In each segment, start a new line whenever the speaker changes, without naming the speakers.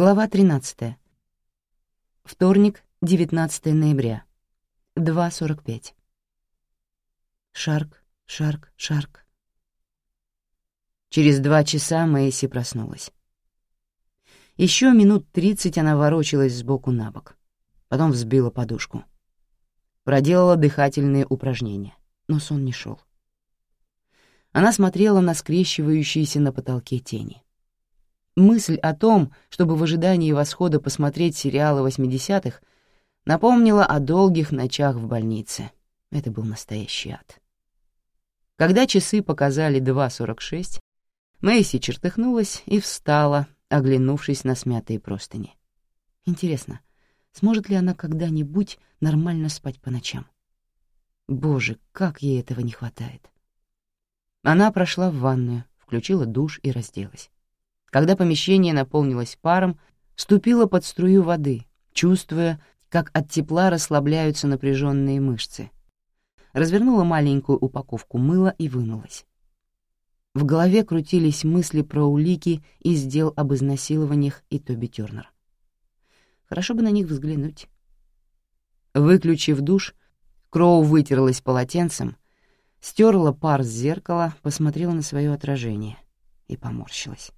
Глава 13. Вторник, 19 ноября. 2.45. Шарк, шарк, шарк. Через два часа Мэйси проснулась. Еще минут тридцать она ворочалась сбоку на бок. Потом взбила подушку. Проделала дыхательные упражнения, но сон не шел. Она смотрела на скрещивающиеся на потолке тени. Мысль о том, чтобы в ожидании восхода посмотреть сериалы 80-х, напомнила о долгих ночах в больнице. Это был настоящий ад. Когда часы показали 2.46, Мэйси чертыхнулась и встала, оглянувшись на смятые простыни. Интересно, сможет ли она когда-нибудь нормально спать по ночам? Боже, как ей этого не хватает. Она прошла в ванную, включила душ и разделась. Когда помещение наполнилось паром, ступила под струю воды, чувствуя, как от тепла расслабляются напряженные мышцы. Развернула маленькую упаковку мыла и вымылась. В голове крутились мысли про улики из дел об изнасилованиях и Тоби Тёрнер. Хорошо бы на них взглянуть. Выключив душ, Кроу вытерлась полотенцем, стерла пар с зеркала, посмотрела на свое отражение и поморщилась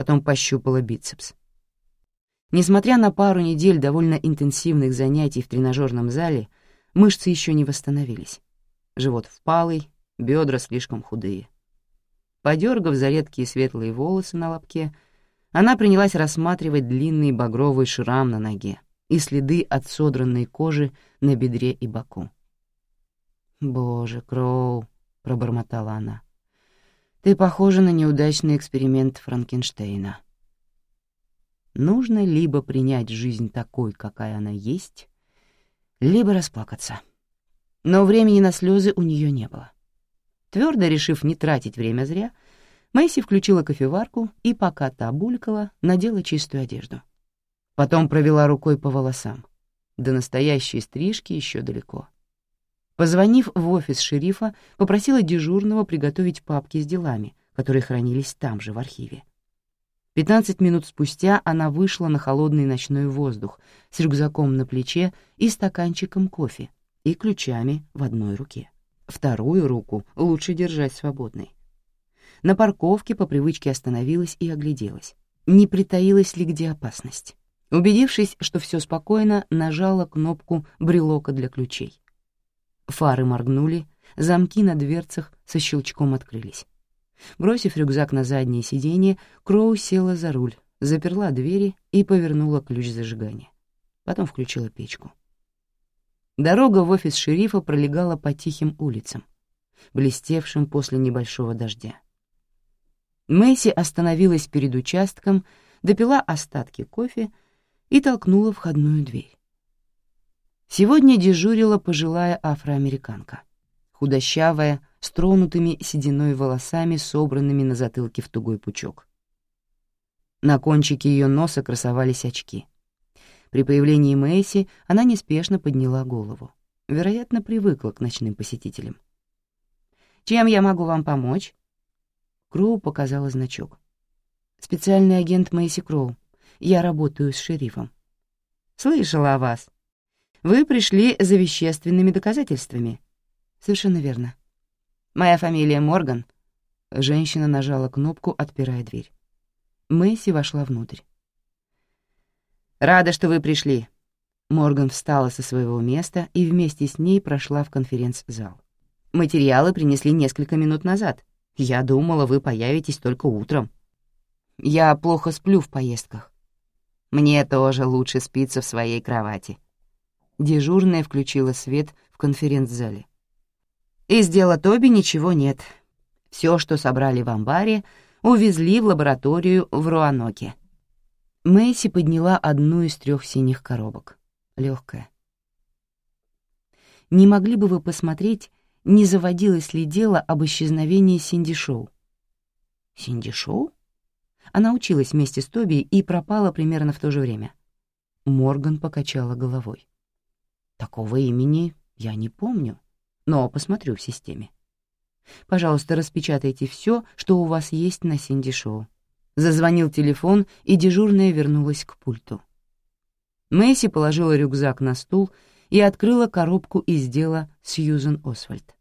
потом пощупала бицепс. Несмотря на пару недель довольно интенсивных занятий в тренажерном зале, мышцы еще не восстановились. Живот впалый, бедра слишком худые. Подергав за редкие светлые волосы на лобке, она принялась рассматривать длинный багровый шрам на ноге и следы от содранной кожи на бедре и боку. «Боже, Кроу!» — пробормотала она. Ты похожа на неудачный эксперимент Франкенштейна. Нужно либо принять жизнь такой, какая она есть, либо расплакаться. Но времени на слезы у нее не было. Твердо решив не тратить время зря, Мэйси включила кофеварку и, пока та булькала, надела чистую одежду. Потом провела рукой по волосам. До настоящей стрижки еще далеко. Позвонив в офис шерифа, попросила дежурного приготовить папки с делами, которые хранились там же, в архиве. Пятнадцать минут спустя она вышла на холодный ночной воздух с рюкзаком на плече и стаканчиком кофе и ключами в одной руке. Вторую руку лучше держать свободной. На парковке по привычке остановилась и огляделась. Не притаилась ли где опасность? Убедившись, что все спокойно, нажала кнопку брелока для ключей. Фары моргнули, замки на дверцах со щелчком открылись. Бросив рюкзак на заднее сиденье, Кроу села за руль, заперла двери и повернула ключ зажигания. Потом включила печку. Дорога в офис шерифа пролегала по тихим улицам, блестевшим после небольшого дождя. Мэйси остановилась перед участком, допила остатки кофе и толкнула входную дверь. Сегодня дежурила пожилая афроамериканка, худощавая, с тронутыми сединой волосами, собранными на затылке в тугой пучок. На кончике ее носа красовались очки. При появлении Мэйси она неспешно подняла голову. Вероятно, привыкла к ночным посетителям. «Чем я могу вам помочь?» Кроу показала значок. «Специальный агент Мэйси Кроу. Я работаю с шерифом». «Слышала о вас», вы пришли за вещественными доказательствами. Совершенно верно. Моя фамилия Морган. Женщина нажала кнопку, отпирая дверь. Мэйси вошла внутрь. «Рада, что вы пришли». Морган встала со своего места и вместе с ней прошла в конференц-зал. «Материалы принесли несколько минут назад. Я думала, вы появитесь только утром. Я плохо сплю в поездках. Мне тоже лучше спиться в своей кровати», Дежурная включила свет в конференц-зале. Из дела Тоби ничего нет. Все, что собрали в амбаре, увезли в лабораторию в Руаноке. Мэйси подняла одну из трех синих коробок. Легкая. Не могли бы вы посмотреть, не заводилось ли дело об исчезновении Синди Шоу? Синди Шоу? Она училась вместе с Тоби и пропала примерно в то же время. Морган покачала головой. Такого имени я не помню, но посмотрю в системе. Пожалуйста, распечатайте все, что у вас есть на Синди Шоу. Зазвонил телефон, и дежурная вернулась к пульту. Мэйси положила рюкзак на стул и открыла коробку из дела Сьюзен Освальд.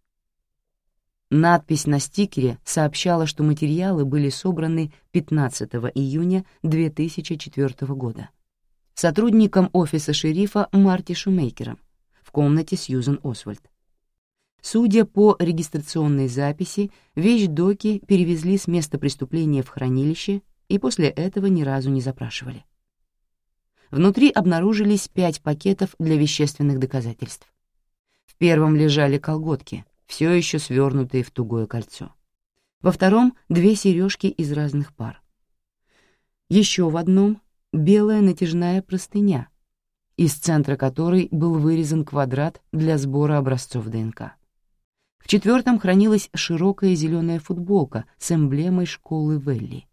Надпись на стикере сообщала, что материалы были собраны 15 июня 2004 года сотрудником офиса шерифа Марти Шумейкером в комнате Сьюзен Освальд. Судя по регистрационной записи, вещдоки перевезли с места преступления в хранилище и после этого ни разу не запрашивали. Внутри обнаружились пять пакетов для вещественных доказательств. В первом лежали колготки, все еще свернутые в тугое кольцо. Во втором — две сережки из разных пар. Еще в одном — белая натяжная простыня, из центра которой был вырезан квадрат для сбора образцов ДНК. В четвертом хранилась широкая зеленая футболка с эмблемой школы Велли.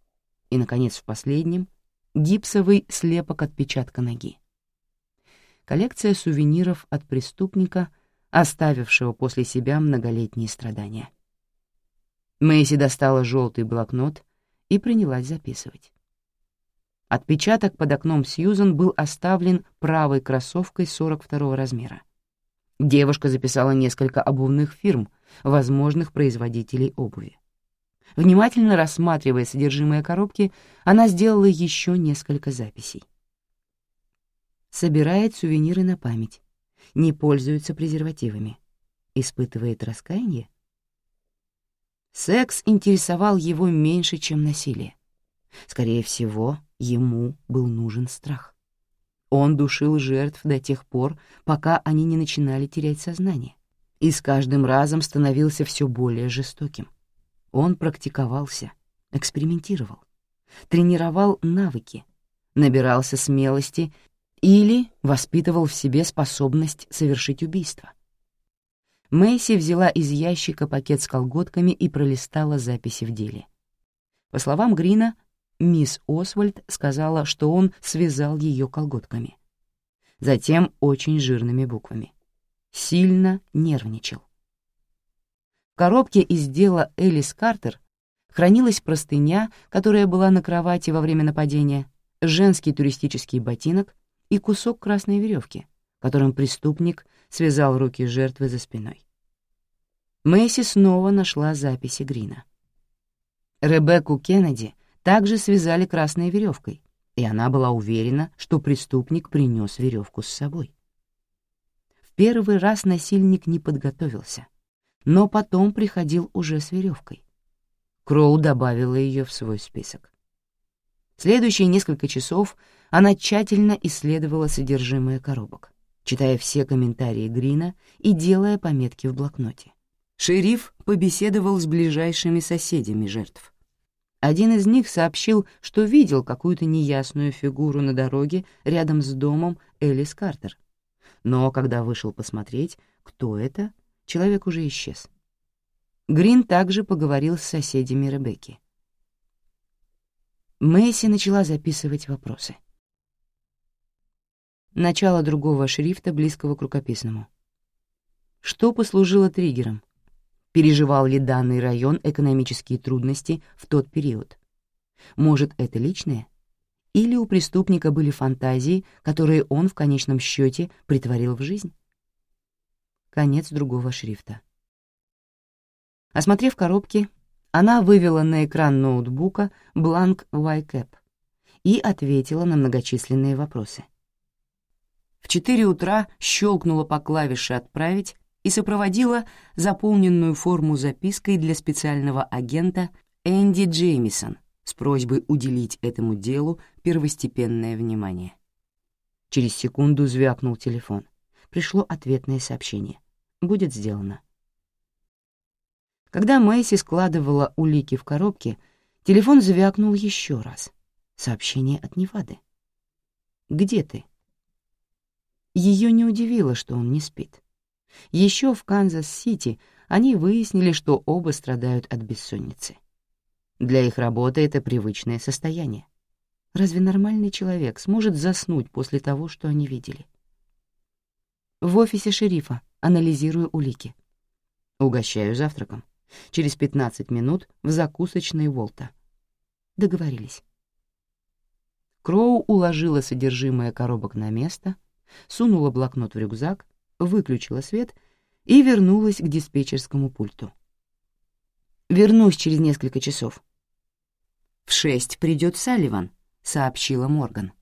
И, наконец, в последнем — гипсовый слепок отпечатка ноги. Коллекция сувениров от преступника, оставившего после себя многолетние страдания. Мэйси достала желтый блокнот и принялась записывать. Отпечаток под окном Сьюзан был оставлен правой кроссовкой 42 размера. Девушка записала несколько обувных фирм, возможных производителей обуви. Внимательно рассматривая содержимое коробки, она сделала еще несколько записей. Собирает сувениры на память, не пользуется презервативами, испытывает раскаяние. Секс интересовал его меньше, чем насилие. Скорее всего, ему был нужен страх. Он душил жертв до тех пор, пока они не начинали терять сознание, и с каждым разом становился все более жестоким. Он практиковался, экспериментировал, тренировал навыки, набирался смелости или воспитывал в себе способность совершить убийство. Мэйси взяла из ящика пакет с колготками и пролистала записи в деле. По словам Грина, мисс Освальд сказала, что он связал ее колготками. Затем очень жирными буквами. Сильно нервничал. В коробке из дела Элис Картер хранилась простыня, которая была на кровати во время нападения, женский туристический ботинок и кусок красной веревки, которым преступник связал руки жертвы за спиной. Мэйси снова нашла записи Грина. Ребекку Кеннеди — также связали красной веревкой, и она была уверена, что преступник принес веревку с собой. В первый раз насильник не подготовился, но потом приходил уже с веревкой. Кроу добавила ее в свой список. Следующие несколько часов она тщательно исследовала содержимое коробок, читая все комментарии Грина и делая пометки в блокноте. Шериф побеседовал с ближайшими соседями жертв, один из них сообщил, что видел какую-то неясную фигуру на дороге рядом с домом Элис Картер. Но когда вышел посмотреть, кто это, человек уже исчез. Грин также поговорил с соседями Ребекки. Мэйси начала записывать вопросы. Начало другого шрифта, близкого к рукописному. Что послужило триггером? Переживал ли данный район экономические трудности в тот период. Может, это личное? Или у преступника были фантазии, которые он в конечном счете притворил в жизнь? Конец другого шрифта. Осмотрев коробки, она вывела на экран ноутбука бланк YCAP и ответила на многочисленные вопросы. В четыре утра щелкнула по клавише «Отправить» и сопроводила заполненную форму запиской для специального агента Энди Джеймисон с просьбой уделить этому делу первостепенное внимание. Через секунду звякнул телефон. Пришло ответное сообщение. «Будет сделано». Когда Мэйси складывала улики в коробке, телефон звякнул еще раз. Сообщение от Невады. «Где ты?» Ее не удивило, что он не спит. Еще в Канзас-Сити они выяснили, что оба страдают от бессонницы. Для их работы это привычное состояние. Разве нормальный человек сможет заснуть после того, что они видели? В офисе шерифа анализирую улики. Угощаю завтраком. Через 15 минут в закусочной Волта. Договорились. Кроу уложила содержимое коробок на место, сунула блокнот в рюкзак, выключила свет и вернулась к диспетчерскому пульту. «Вернусь через несколько часов». «В шесть придет Салливан», — сообщила Морган.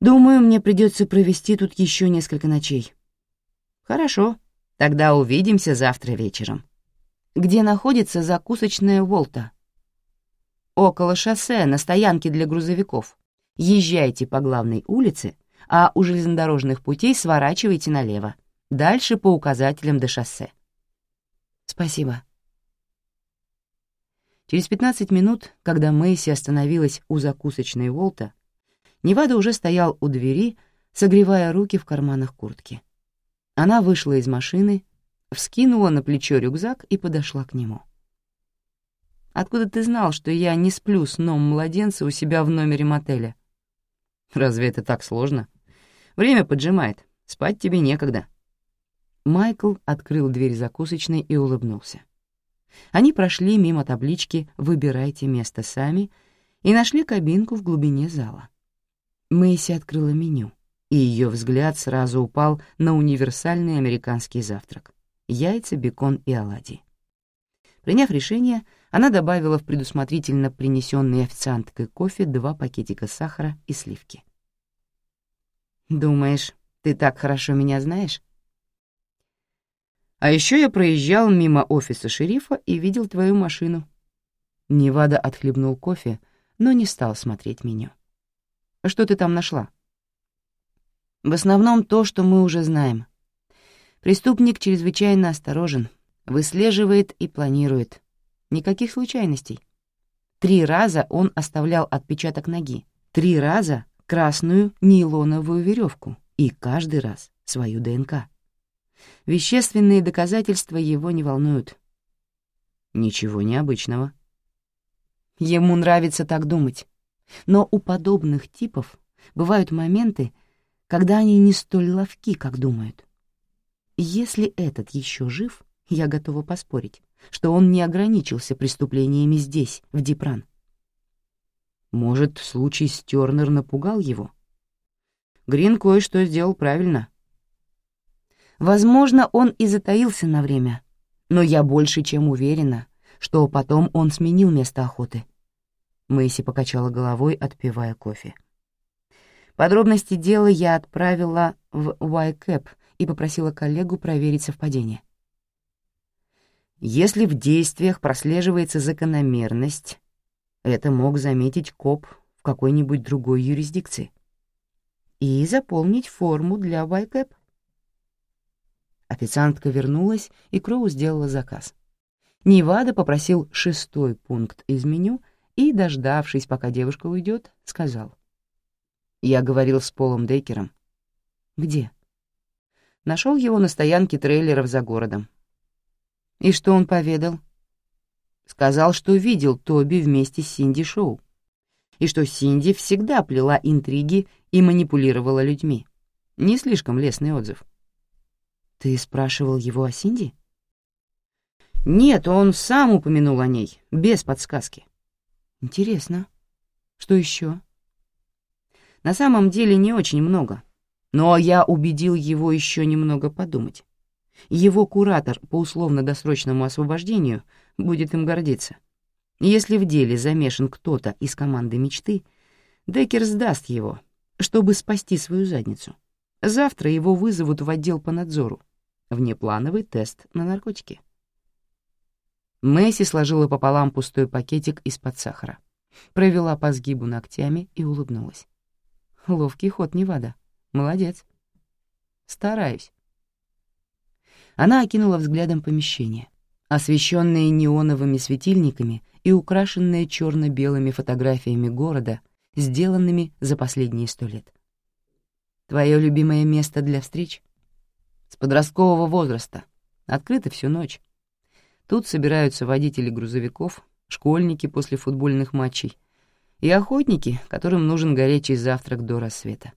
«Думаю, мне придется провести тут еще несколько ночей». «Хорошо, тогда увидимся завтра вечером». «Где находится закусочная Волта?» «Около шоссе, на стоянке для грузовиков. Езжайте по главной улице, а у железнодорожных путей сворачивайте налево. Дальше по указателям до шоссе». «Спасибо», Через 15 минут, когда Мэйси остановилась у закусочной Волта, Невада уже стоял у двери, согревая руки в карманах куртки. Она вышла из машины, вскинула на плечо рюкзак и подошла к нему. «Откуда ты знал, что я не сплю сном младенца у себя в номере мотеля?» «Разве это так сложно? Время поджимает, спать тебе некогда». Майкл открыл дверь закусочной и улыбнулся. Они прошли мимо таблички «Выбирайте место сами» и нашли кабинку в глубине зала. Мэйси открыла меню, и ее взгляд сразу упал на универсальный американский завтрак — яйца, бекон и оладьи. Приняв решение, она добавила в предусмотрительно принесенный официанткой кофе два пакетика сахара и сливки. «Думаешь, ты так хорошо меня знаешь?» А еще я проезжал мимо офиса шерифа и видел твою машину». Невада отхлебнул кофе, но не стал смотреть меню. «Что ты там нашла?» «В основном то, что мы уже знаем. Преступник чрезвычайно осторожен, выслеживает и планирует. Никаких случайностей. Три раза он оставлял отпечаток ноги, три раза — красную нейлоновую веревку и каждый раз свою ДНК. Вещественные доказательства его не волнуют. Ничего необычного. Ему нравится так думать. Но у подобных типов бывают моменты, когда они не столь ловки, как думают. Если этот еще жив, я готова поспорить, что он не ограничился преступлениями здесь, в Дипран. Может, случай с Тёрнер напугал его? Грин кое-что сделал правильно. Возможно, он и затаился на время, но я больше чем уверена, что потом он сменил место охоты. Мэйси покачала головой, отпивая кофе. Подробности дела я отправила в YCAP и попросила коллегу проверить совпадение. Если в действиях прослеживается закономерность, это мог заметить коп в какой-нибудь другой юрисдикции и заполнить форму для YCAP. Официантка вернулась, и Кроу сделала заказ. Невада попросил шестой пункт из меню и, дождавшись, пока девушка уйдет, сказал. «Я говорил с Полом Дейкером». «Где?» Нашел его на стоянке трейлеров за городом. «И что он поведал?» Сказал, что видел Тоби вместе с Синди Шоу, и что Синди всегда плела интриги и манипулировала людьми. Не слишком лестный отзыв. Ты спрашивал его о Синди? Нет, он сам упомянул о ней, без подсказки. Интересно. Что еще? На самом деле не очень много, но я убедил его еще немного подумать. Его куратор по условно-досрочному освобождению будет им гордиться. Если в деле замешан кто-то из команды мечты, Деккер сдаст его, чтобы спасти свою задницу. Завтра его вызовут в отдел по надзору внеплановый тест на наркотики. Мэйси сложила пополам пустой пакетик из-под сахара, провела по сгибу ногтями и улыбнулась. Ловкий ход Невада. Молодец. Стараюсь. Она окинула взглядом помещение, освещенное неоновыми светильниками и украшенное черно-белыми фотографиями города, сделанными за последние сто лет. Твое любимое место для встреч? с подросткового возраста, открыто всю ночь. Тут собираются водители грузовиков, школьники после футбольных матчей и охотники, которым нужен горячий завтрак до рассвета.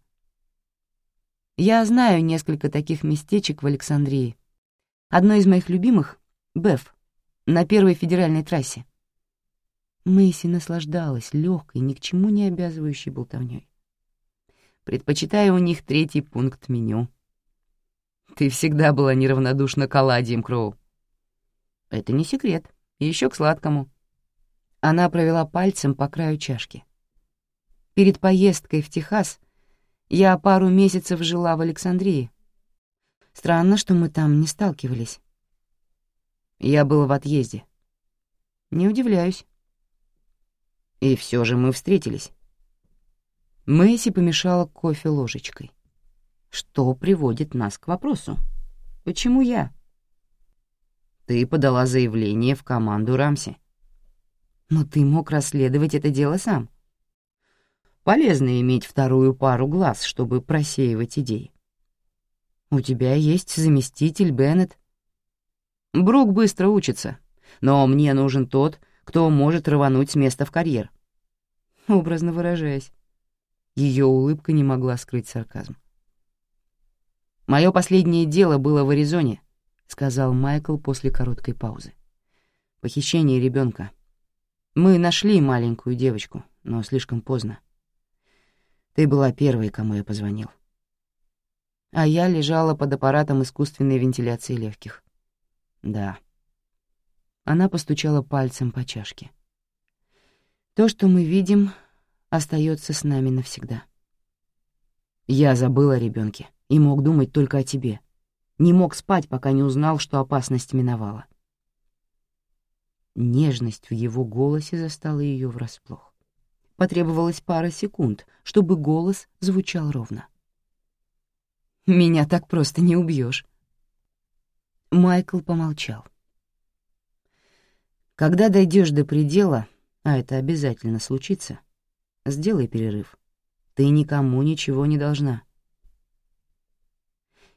Я знаю несколько таких местечек в Александрии. Одно из моих любимых — Беф, на первой федеральной трассе. Мэйси наслаждалась легкой, ни к чему не обязывающей болтовней. Предпочитаю у них третий пункт меню. Ты всегда была неравнодушна к оладьям, Кроу. Это не секрет. Еще к сладкому. Она провела пальцем по краю чашки. Перед поездкой в Техас я пару месяцев жила в Александрии. Странно, что мы там не сталкивались. Я был в отъезде. Не удивляюсь. И все же мы встретились. Мэйси помешала кофе ложечкой. Что приводит нас к вопросу? Почему я? Ты подала заявление в команду Рамси. Но ты мог расследовать это дело сам. Полезно иметь вторую пару глаз, чтобы просеивать идеи. У тебя есть заместитель Беннет. Брук быстро учится, но мне нужен тот, кто может рвануть с места в карьер. Образно выражаясь. Ее улыбка не могла скрыть сарказм. «Мое последнее дело было в Аризоне», — сказал Майкл после короткой паузы. «Похищение ребенка. Мы нашли маленькую девочку, но слишком поздно. Ты была первой, кому я позвонил. А я лежала под аппаратом искусственной вентиляции легких. Да. Она постучала пальцем по чашке. То, что мы видим, остается с нами навсегда. Я забыл о ребенке и мог думать только о тебе. Не мог спать, пока не узнал, что опасность миновала. Нежность в его голосе застала ее врасплох. Потребовалось пара секунд, чтобы голос звучал ровно. «Меня так просто не убьешь. Майкл помолчал. «Когда дойдешь до предела, а это обязательно случится, сделай перерыв. Ты никому ничего не должна.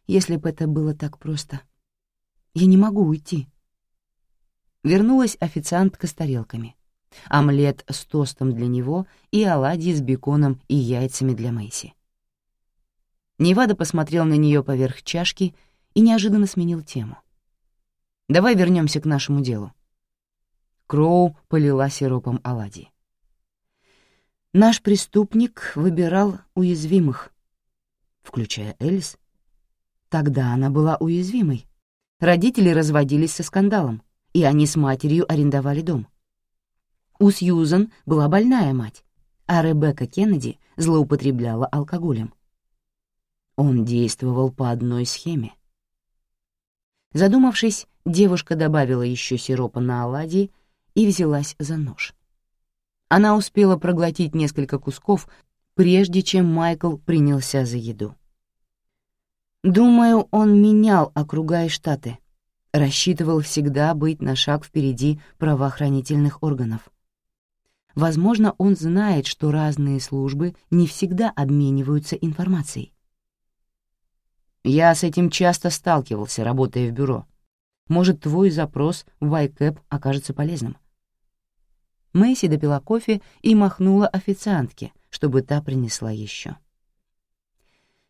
Если бы это было так просто. Я не могу уйти. Вернулась официантка с тарелками. Омлет с тостом для него и оладьи с беконом и яйцами для Мэйси. Невада посмотрел на нее поверх чашки и неожиданно сменил тему. «Давай вернемся к нашему делу». Кроу полила сиропом оладьи. Наш преступник выбирал уязвимых, включая Элис. Тогда она была уязвимой. Родители разводились со скандалом, и они с матерью арендовали дом. У Сьюзан была больная мать, а Ребекка Кеннеди злоупотребляла алкоголем. Он действовал по одной схеме. Задумавшись, девушка добавила еще сиропа на оладьи и взялась за нож. Она успела проглотить несколько кусков, прежде чем Майкл принялся за еду. Думаю, он менял округа и штаты, рассчитывал всегда быть на шаг впереди правоохранительных органов. Возможно, он знает, что разные службы не всегда обмениваются информацией. Я с этим часто сталкивался, работая в бюро. Может, твой запрос в ICAP окажется полезным. Мэйси допила кофе и махнула официантке, чтобы та принесла еще.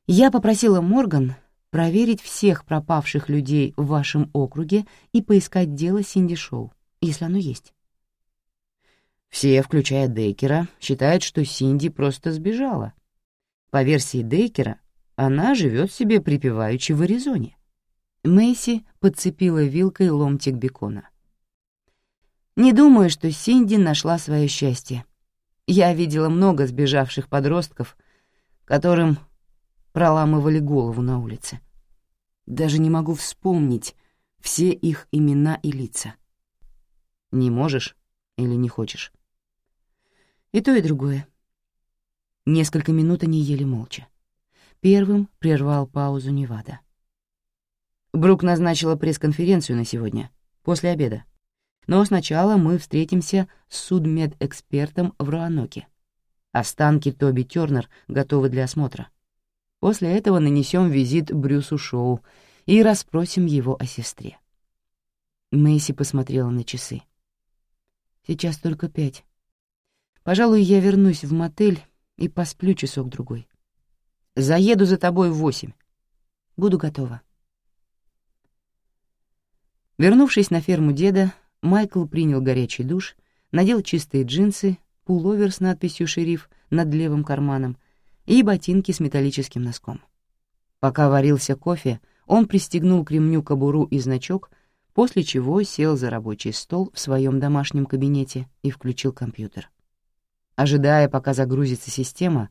Я попросила Морган проверить всех пропавших людей в вашем округе и поискать дело Синди Шоу, если оно есть. Все, включая Дейкера, считают, что Синди просто сбежала. По версии Дейкера, она живет себе припеваючи в Аризоне. Мэйси подцепила вилкой ломтик бекона. Не думаю, что Синди нашла свое счастье. Я видела много сбежавших подростков, которым проламывали голову на улице. Даже не могу вспомнить все их имена и лица. Не можешь или не хочешь? И то, и другое. Несколько минут они ели молча. Первым прервал паузу Невада. Брук назначила пресс-конференцию на сегодня, после обеда. Но сначала мы встретимся с судмедэкспертом в Руаноке. Останки Тоби Тёрнер готовы для осмотра. После этого нанесем визит Брюсу Шоу и расспросим его о сестре. Мэйси посмотрела на часы. «Сейчас только пять. Пожалуй, я вернусь в мотель и посплю часок-другой. Заеду за тобой в восемь. Буду готова». Вернувшись на ферму деда, Майкл принял горячий душ, надел чистые джинсы, пуловер с надписью «Шериф» над левым карманом и ботинки с металлическим носком. Пока варился кофе, он пристегнул к ремню кобуру и значок, после чего сел за рабочий стол в своем домашнем кабинете и включил компьютер. Ожидая, пока загрузится система,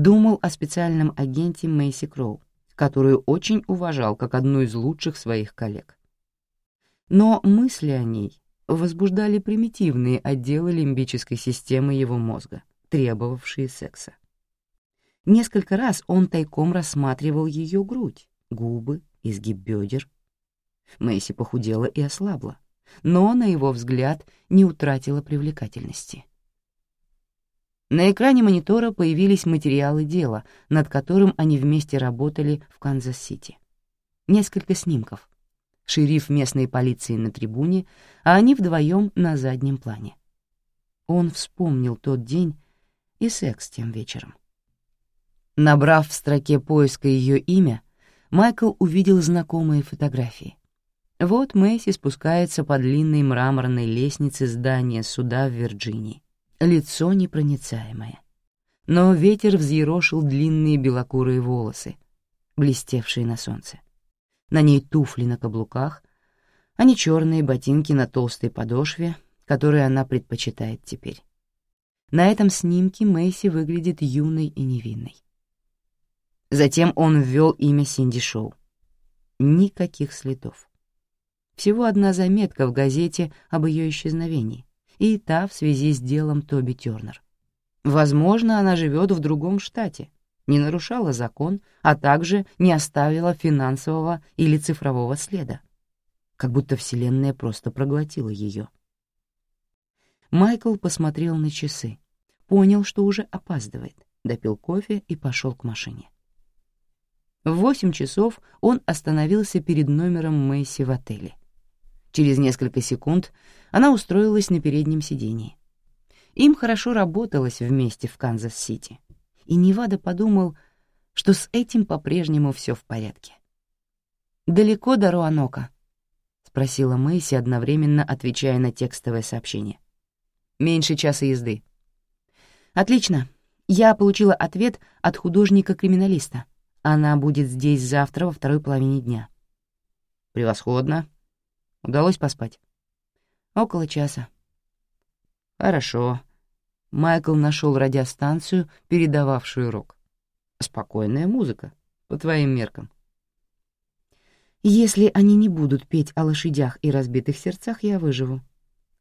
думал о специальном агенте Мэйси Кроу, которую очень уважал как одну из лучших своих коллег. Но мысли о ней возбуждали примитивные отделы лимбической системы его мозга, требовавшие секса. Несколько раз он тайком рассматривал ее грудь, губы, изгиб бедер. Мэйси похудела и ослабла, но, на его взгляд, не утратила привлекательности. На экране монитора появились материалы дела, над которым они вместе работали в Канзас-Сити. Несколько снимков. Шериф местной полиции на трибуне, а они вдвоем на заднем плане. Он вспомнил тот день и секс тем вечером. Набрав в строке поиска ее имя, Майкл увидел знакомые фотографии. Вот Мэйси спускается по длинной мраморной лестнице здания суда в Вирджинии лицо непроницаемое. Но ветер взъерошил длинные белокурые волосы, блестевшие на солнце. На ней туфли на каблуках, а не черные ботинки на толстой подошве, которые она предпочитает теперь. На этом снимке Мэйси выглядит юной и невинной. Затем он ввел имя Синди Шоу. Никаких следов. Всего одна заметка в газете об ее исчезновении и та в связи с делом Тоби Тёрнер. Возможно, она живет в другом штате, не нарушала закон, а также не оставила финансового или цифрового следа. Как будто Вселенная просто проглотила ее. Майкл посмотрел на часы, понял, что уже опаздывает, допил кофе и пошел к машине. В восемь часов он остановился перед номером Мэйси в отеле. Через несколько секунд она устроилась на переднем сидении. Им хорошо работалось вместе в Канзас-Сити, и Невада подумал, что с этим по-прежнему все в порядке. «Далеко до Руанока?» — спросила Мэйси, одновременно отвечая на текстовое сообщение. «Меньше часа езды». «Отлично. Я получила ответ от художника-криминалиста. Она будет здесь завтра во второй половине дня». «Превосходно», Удалось поспать? Около часа. Хорошо. Майкл нашел радиостанцию, передававшую рок. Спокойная музыка, по твоим меркам. Если они не будут петь о лошадях и разбитых сердцах, я выживу.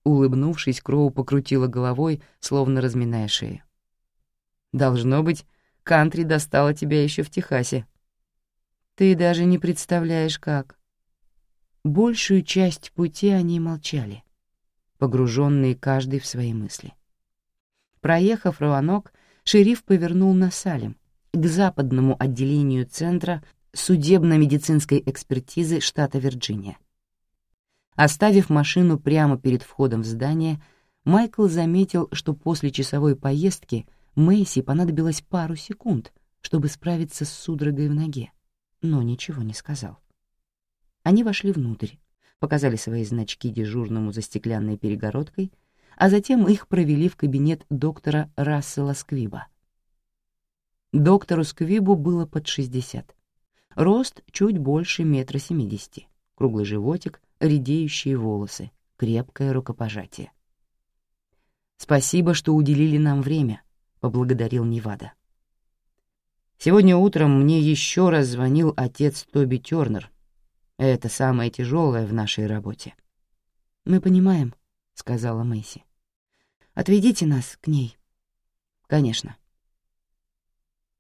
Улыбнувшись, Кроу покрутила головой, словно разминая шею. Должно быть, кантри достала тебя еще в Техасе. Ты даже не представляешь, как. Большую часть пути они молчали, погруженные каждый в свои мысли. Проехав Руанок, шериф повернул на Салем, к западному отделению Центра судебно-медицинской экспертизы штата Вирджиния. Оставив машину прямо перед входом в здание, Майкл заметил, что после часовой поездки Мэйси понадобилось пару секунд, чтобы справиться с судорогой в ноге, но ничего не сказал. Они вошли внутрь, показали свои значки дежурному за стеклянной перегородкой, а затем их провели в кабинет доктора Рассела Сквиба. Доктору Сквибу было под 60. Рост чуть больше метра семидесяти, круглый животик, редеющие волосы, крепкое рукопожатие. «Спасибо, что уделили нам время», — поблагодарил Невада. «Сегодня утром мне еще раз звонил отец Тоби Тёрнер это самое тяжелое в нашей работе. Мы понимаем, сказала Мэйси. Отведите нас к ней. Конечно.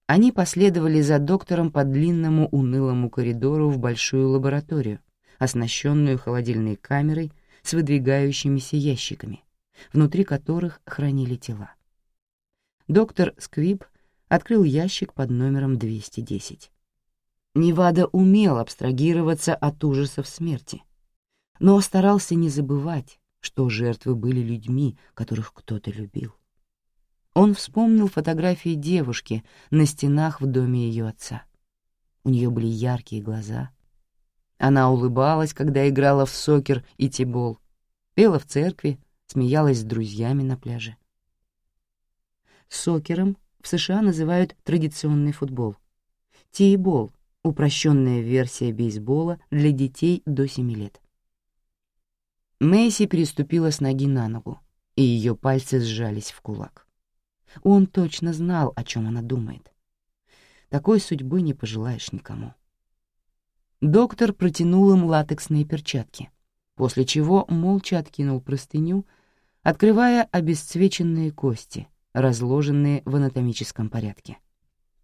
Они последовали за доктором по длинному унылому коридору в большую лабораторию, оснащенную холодильной камерой с выдвигающимися ящиками, внутри которых хранили тела. Доктор Сквиб открыл ящик под номером 210. Невада умел абстрагироваться от ужасов смерти, но старался не забывать, что жертвы были людьми, которых кто-то любил. Он вспомнил фотографии девушки на стенах в доме ее отца. У нее были яркие глаза. Она улыбалась, когда играла в сокер и тибол, пела в церкви, смеялась с друзьями на пляже. Сокером в США называют традиционный футбол. Тейбол — упрощенная версия бейсбола для детей до 7 лет. Мэйси переступила с ноги на ногу, и ее пальцы сжались в кулак. Он точно знал, о чем она думает. Такой судьбы не пожелаешь никому. Доктор протянул им латексные перчатки, после чего молча откинул простыню, открывая обесцвеченные кости, разложенные в анатомическом порядке.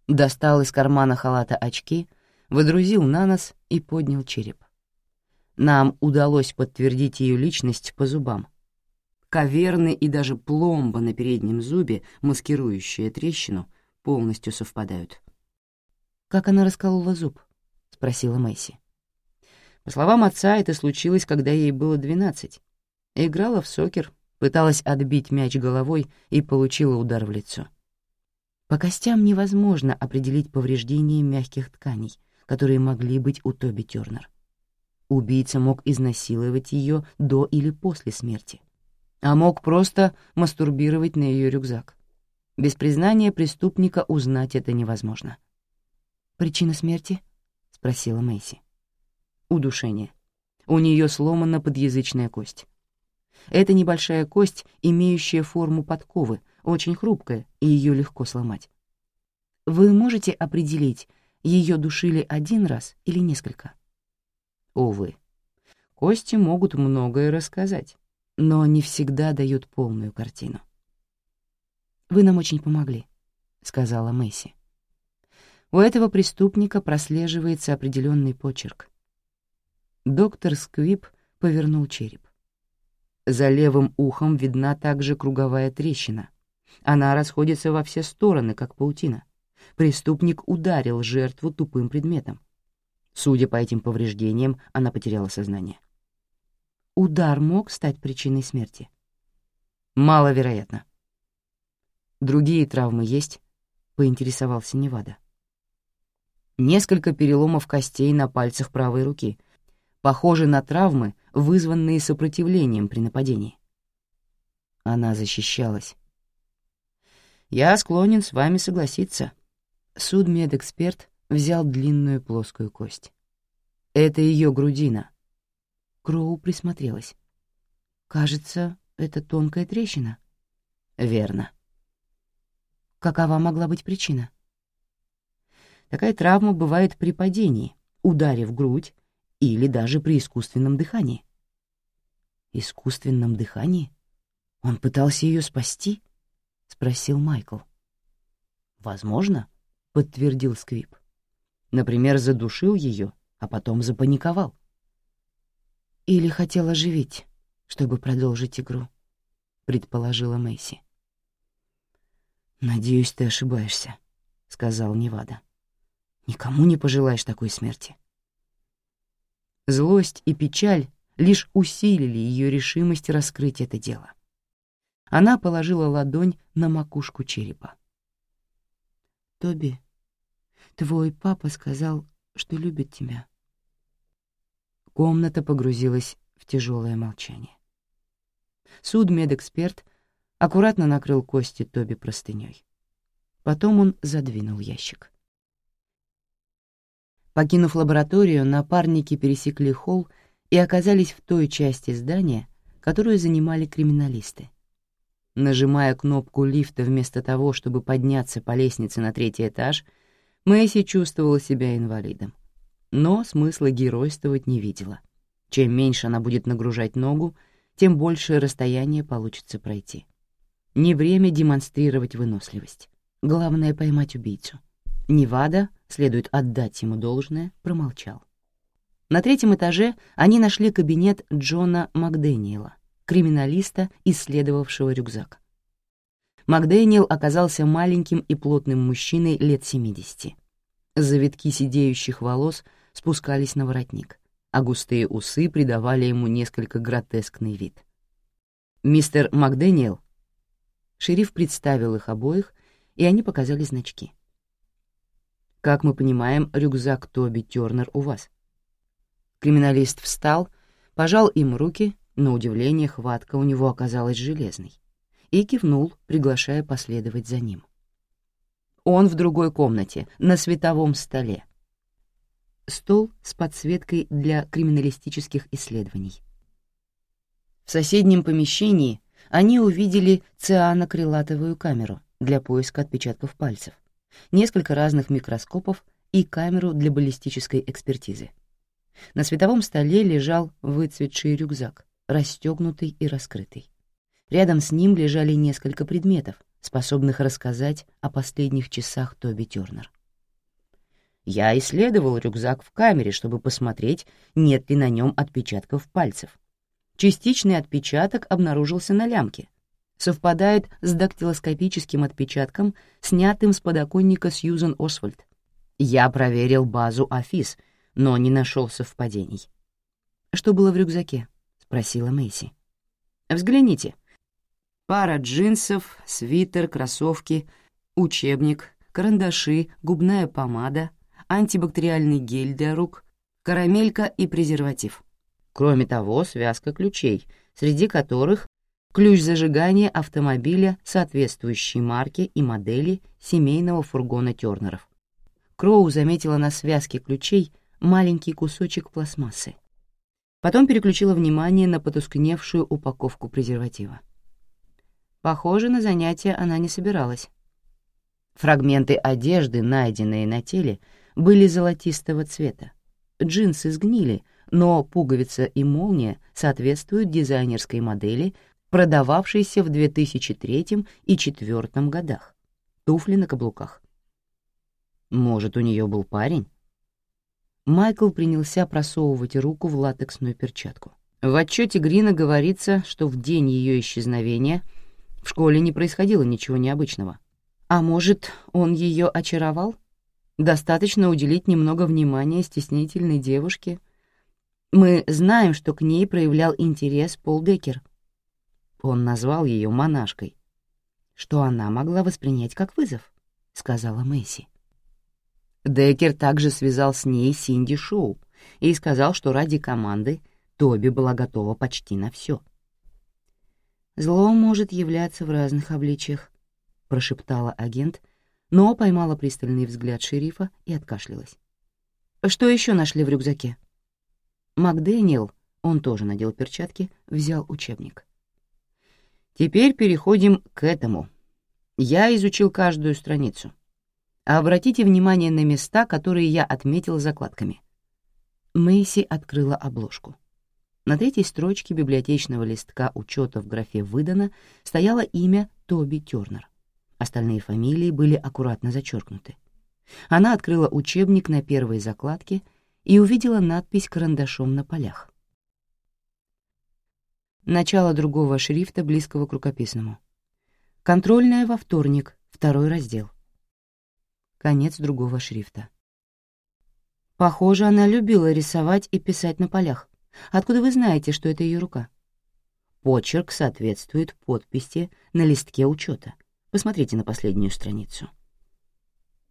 Достал из кармана халата очки, выдрузил на нос и поднял череп. Нам удалось подтвердить ее личность по зубам. Каверны и даже пломба на переднем зубе, маскирующая трещину, полностью совпадают. «Как она расколола зуб?» — спросила Мэйси. По словам отца, это случилось, когда ей было двенадцать. Играла в сокер, пыталась отбить мяч головой и получила удар в лицо. По костям невозможно определить повреждения мягких тканей, которые могли быть у Тоби Тёрнер. Убийца мог изнасиловать ее до или после смерти, а мог просто мастурбировать на ее рюкзак. Без признания преступника узнать это невозможно. «Причина смерти?» — спросила Мэйси. «Удушение. У нее сломана подъязычная кость. Это небольшая кость, имеющая форму подковы, очень хрупкая, и ее легко сломать. Вы можете определить, ее душили один раз или несколько?» Увы, кости могут многое рассказать, но не всегда дают полную картину. «Вы нам очень помогли», — сказала Мэйси. У этого преступника прослеживается определенный почерк. Доктор Сквип повернул череп. За левым ухом видна также круговая трещина. Она расходится во все стороны, как паутина. Преступник ударил жертву тупым предметом. Судя по этим повреждениям, она потеряла сознание. Удар мог стать причиной смерти? Маловероятно. Другие травмы есть? Поинтересовался Невада. Несколько переломов костей на пальцах правой руки, похожи на травмы, вызванные сопротивлением при нападении. Она защищалась. Я склонен с вами согласиться. Судмедэксперт взял длинную плоскую кость. Это ее грудина. Кроу присмотрелась. Кажется, это тонкая трещина. Верно. Какова могла быть причина? Такая травма бывает при падении, ударе в грудь или даже при искусственном дыхании. Искусственном дыхании? Он пытался ее спасти? — спросил Майкл. «Возможно», — подтвердил Сквип. Например, задушил ее, а потом запаниковал. «Или хотел оживить, чтобы продолжить игру», — предположила Мэйси. «Надеюсь, ты ошибаешься», — сказал Невада. «Никому не пожелаешь такой смерти». Злость и печаль лишь усилили ее решимость раскрыть это дело. Она положила ладонь на макушку черепа. «Тоби, Твой папа сказал, что любит тебя». Комната погрузилась в тяжелое молчание. Судмедэксперт аккуратно накрыл кости Тоби простыней. Потом он задвинул ящик. Покинув лабораторию, напарники пересекли холл и оказались в той части здания, которую занимали криминалисты. Нажимая кнопку лифта вместо того, чтобы подняться по лестнице на третий этаж — Мэйси чувствовала себя инвалидом, но смысла геройствовать не видела. Чем меньше она будет нагружать ногу, тем большее расстояние получится пройти. Не время демонстрировать выносливость. Главное — поймать убийцу. Невада, следует отдать ему должное, промолчал. На третьем этаже они нашли кабинет Джона Макдэниела, криминалиста, исследовавшего рюкзак. Макдэниел оказался маленьким и плотным мужчиной лет 70. Завитки сидеющих волос спускались на воротник, а густые усы придавали ему несколько гротескный вид. «Мистер Макдэниел?» Шериф представил их обоих, и они показали значки. «Как мы понимаем, рюкзак Тоби Тёрнер у вас». Криминалист встал, пожал им руки, На удивление, хватка у него оказалась железной, и кивнул, приглашая последовать за ним. Он в другой комнате, на световом столе. Стол с подсветкой для криминалистических исследований. В соседнем помещении они увидели цианокрилатовую камеру для поиска отпечатков пальцев, несколько разных микроскопов и камеру для баллистической экспертизы. На световом столе лежал выцветший рюкзак, расстегнутый и раскрытый. Рядом с ним лежали несколько предметов, способных рассказать о последних часах Тоби Тёрнер. Я исследовал рюкзак в камере, чтобы посмотреть, нет ли на нем отпечатков пальцев. Частичный отпечаток обнаружился на лямке. Совпадает с дактилоскопическим отпечатком, снятым с подоконника Сьюзен Освальд. Я проверил базу АФИС, но не нашел совпадений. «Что было в рюкзаке?» — спросила Мэйси. «Взгляните. Пара джинсов, свитер, кроссовки, учебник, карандаши, губная помада, антибактериальный гель для рук, карамелька и презерватив. Кроме того, связка ключей, среди которых ключ зажигания автомобиля соответствующей марки и модели семейного фургона Тёрнеров. Кроу заметила на связке ключей маленький кусочек пластмассы. Потом переключила внимание на потускневшую упаковку презерватива. Похоже, на занятия она не собиралась. Фрагменты одежды, найденные на теле, были золотистого цвета. Джинсы сгнили, но пуговица и молния соответствуют дизайнерской модели, продававшейся в 2003 и 2004 годах. Туфли на каблуках. Может, у нее был парень? Майкл принялся просовывать руку в латексную перчатку. В отчете Грина говорится, что в день ее исчезновения в школе не происходило ничего необычного. А может, он ее очаровал? Достаточно уделить немного внимания стеснительной девушке. Мы знаем, что к ней проявлял интерес Пол Деккер. Он назвал ее монашкой, что она могла воспринять как вызов, — сказала Мэйси. Деккер также связал с ней Синди Шоу и сказал, что ради команды Тоби была готова почти на все. «Зло может являться в разных обличиях», — прошептала агент, но поймала пристальный взгляд шерифа и откашлялась. «Что еще нашли в рюкзаке?» Макдэниел, он тоже надел перчатки, взял учебник. «Теперь переходим к этому. Я изучил каждую страницу обратите внимание на места, которые я отметил закладками. Мэйси открыла обложку. На третьей строчке библиотечного листка учета в графе «Выдано» стояло имя Тоби Тёрнер. Остальные фамилии были аккуратно зачеркнуты. Она открыла учебник на первой закладке и увидела надпись карандашом на полях. Начало другого шрифта, близкого к рукописному. Контрольная во вторник, второй раздел конец другого шрифта. Похоже, она любила рисовать и писать на полях. Откуда вы знаете, что это ее рука? Почерк соответствует подписи на листке учета. Посмотрите на последнюю страницу.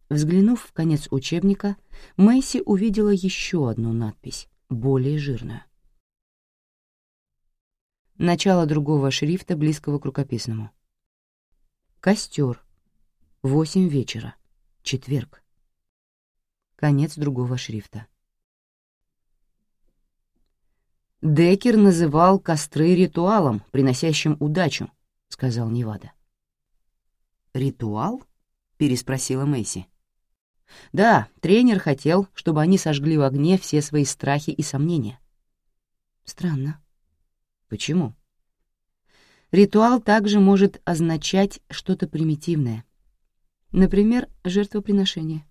Взглянув в конец учебника, Мэйси увидела еще одну надпись, более жирную. Начало другого шрифта, близкого к рукописному. Костер. Восемь вечера. Четверг. Конец другого шрифта. Декер называл костры ритуалом, приносящим удачу, сказал Невада. Ритуал? переспросила Мэйси. Да, тренер хотел, чтобы они сожгли в огне все свои страхи и сомнения. Странно. Почему? Ритуал также может означать что-то примитивное, Например, жертвоприношение.